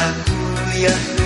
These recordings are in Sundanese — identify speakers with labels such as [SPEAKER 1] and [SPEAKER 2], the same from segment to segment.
[SPEAKER 1] kuliah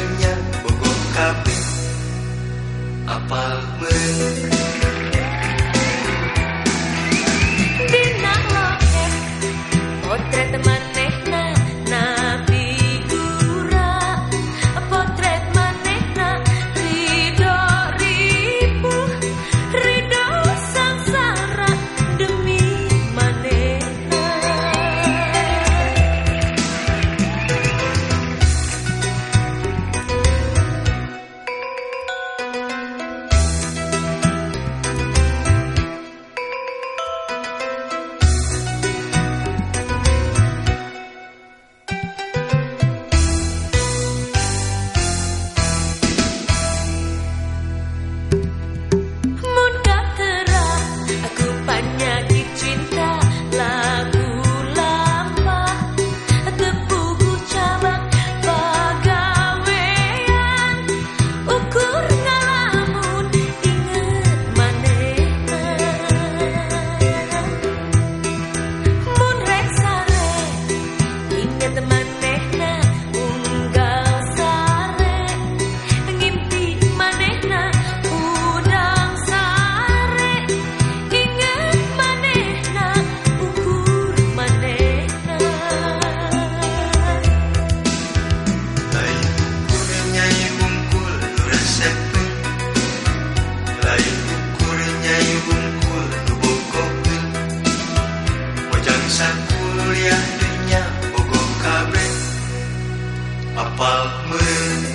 [SPEAKER 1] mulia dunia Bogor kabre Apal men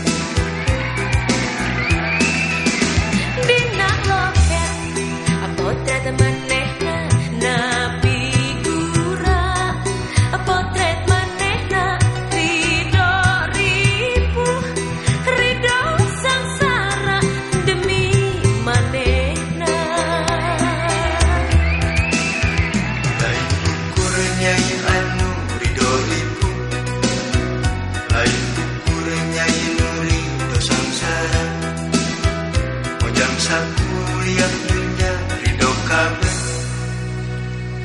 [SPEAKER 1] kuliah senja ridho kabeh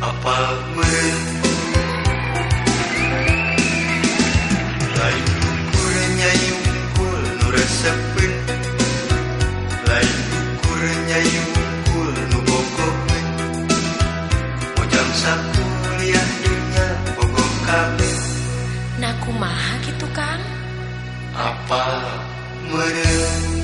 [SPEAKER 1] apa meureun lain ukur nyai unggul nu resepeun lain ukur nyai unggul nu bogokeun ujang sakuliah dunya bogoh kabeh.
[SPEAKER 2] Nah kumaha kitu kang?
[SPEAKER 1] Apa meureun